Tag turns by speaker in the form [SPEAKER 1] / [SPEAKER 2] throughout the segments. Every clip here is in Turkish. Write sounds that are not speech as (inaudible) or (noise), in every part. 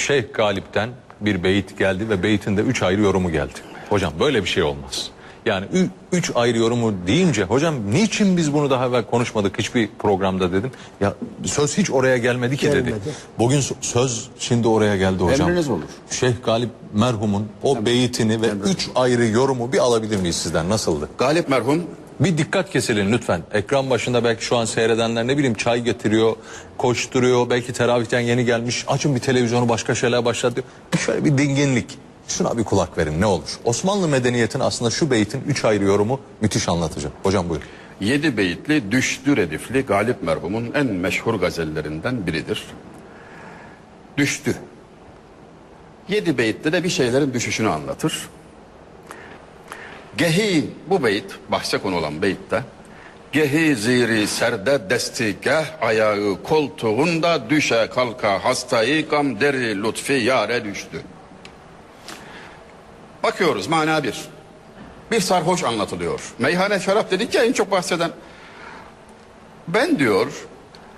[SPEAKER 1] Şeyh Galip'ten bir beyit geldi ve beytin de üç ayrı yorumu geldi. Hocam böyle bir şey olmaz. Yani üç ayrı yorumu deyince hocam niçin biz bunu daha evvel konuşmadık hiçbir programda dedim. Ya söz hiç oraya gelmedi ki dedi.
[SPEAKER 2] Gelmedi.
[SPEAKER 1] Bugün sö- söz şimdi oraya geldi hocam.
[SPEAKER 3] Emriniz olur.
[SPEAKER 1] Şeyh Galip merhumun o beyitini ve üç ayrı yorumu bir alabilir miyiz sizden nasıldı?
[SPEAKER 3] Galip merhum
[SPEAKER 1] Bir dikkat kesilin lütfen. Ekran başında belki şu an seyredenler ne bileyim çay getiriyor, koşturuyor. Belki teravihten yeni gelmiş. Açın bir televizyonu başka şeyler başladı. Şöyle bir dinginlik. Şuna bir kulak verin ne olur. Osmanlı medeniyetin aslında şu beytin üç ayrı yorumu müthiş anlatıcı. Hocam buyurun.
[SPEAKER 3] yedi beyitli düştü redifli Galip merhumun en meşhur gazellerinden biridir. Düştü. Yedi beyitte de bir şeylerin düşüşünü anlatır. Gehi bu beyit bahse konu olan beyitte Gehi ziri serde destigah ayağı koltuğunda düşe kalka hastayı gam deri lütfi yare düştü. Bakıyoruz mana bir. Bir sarhoş anlatılıyor. Meyhane şarap dedik ya en çok bahseden. Ben diyor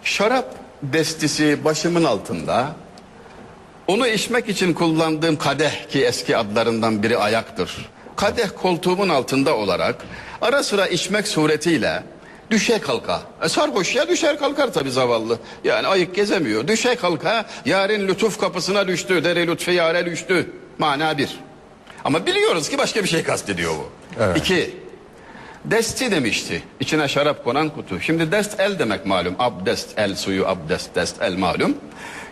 [SPEAKER 3] şarap destisi başımın altında. Onu içmek için kullandığım kadeh ki eski adlarından biri ayaktır. Kadeh koltuğumun altında olarak ara sıra içmek suretiyle düşe kalka. E sarhoş ya düşer kalkar tabi zavallı. Yani ayık gezemiyor. Düşe kalka yarın lütuf kapısına düştü. Dere lütfi yare düştü. Mana bir. Ama biliyoruz ki başka bir şey kastediyor bu.
[SPEAKER 1] Evet.
[SPEAKER 3] İki. Desti demişti. İçine şarap konan kutu. Şimdi dest el demek malum. Abdest el suyu abdest dest el malum.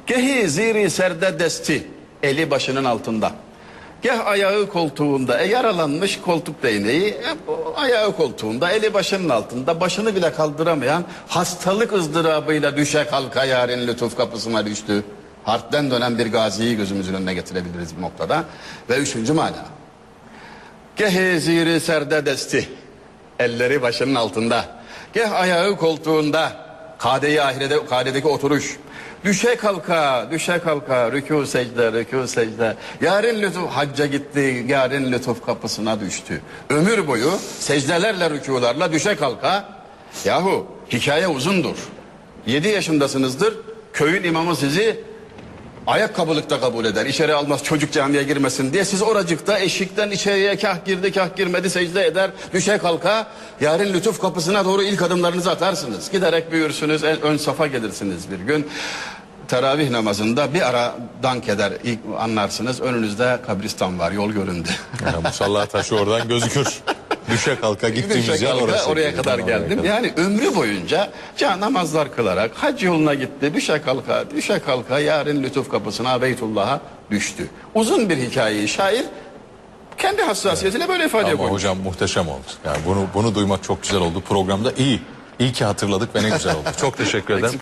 [SPEAKER 3] Gehi ziri serde desti. Eli başının altında. Geh ayağı koltuğunda. E yaralanmış koltuk değneği. E, bu ayağı koltuğunda. Eli başının altında. Başını bile kaldıramayan hastalık ızdırabıyla düşe kalka yarın lütuf kapısına düştü. Harpten dönen bir gaziyi gözümüzün önüne getirebiliriz bu noktada. Ve üçüncü mana. Gehe ziri serde desti. Elleri başının altında. Geh ayağı koltuğunda. Kadeyi ahirede, kadedeki oturuş. Düşe kalka, düşe kalka, rükû secde, rükû secde. Yarın lütuf hacca gitti, yarın lütuf kapısına düştü. Ömür boyu secdelerle, rükûlarla düşe kalka. Yahu hikaye uzundur. Yedi yaşındasınızdır, köyün imamı sizi ayakkabılıkta kabul eder. İçeri almaz çocuk camiye girmesin diye. Siz oracıkta eşikten içeriye kah girdi kah girmedi secde eder. Düşe kalka yarın lütuf kapısına doğru ilk adımlarınızı atarsınız. Giderek büyürsünüz en ön safa gelirsiniz bir gün. Teravih namazında bir ara dank eder ilk anlarsınız. Önünüzde kabristan var yol göründü.
[SPEAKER 1] Yani musalla taşı oradan gözükür. Düşe kalka gittiğimiz yer orası.
[SPEAKER 3] oraya kadar
[SPEAKER 1] Oraya
[SPEAKER 3] geldim.
[SPEAKER 1] kadar.
[SPEAKER 3] Yani ömrü boyunca can namazlar kılarak hac yoluna gitti. Düşe kalka, düşe kalka yarın lütuf kapısına Beytullah'a düştü. Uzun bir hikayeyi şair kendi hassasiyetiyle böyle ifade
[SPEAKER 1] Ama
[SPEAKER 3] koymuş.
[SPEAKER 1] hocam muhteşem oldu. Yani bunu bunu duymak çok güzel oldu. Programda iyi. İyi ki hatırladık ve ne güzel oldu. Çok teşekkür (laughs) ederim.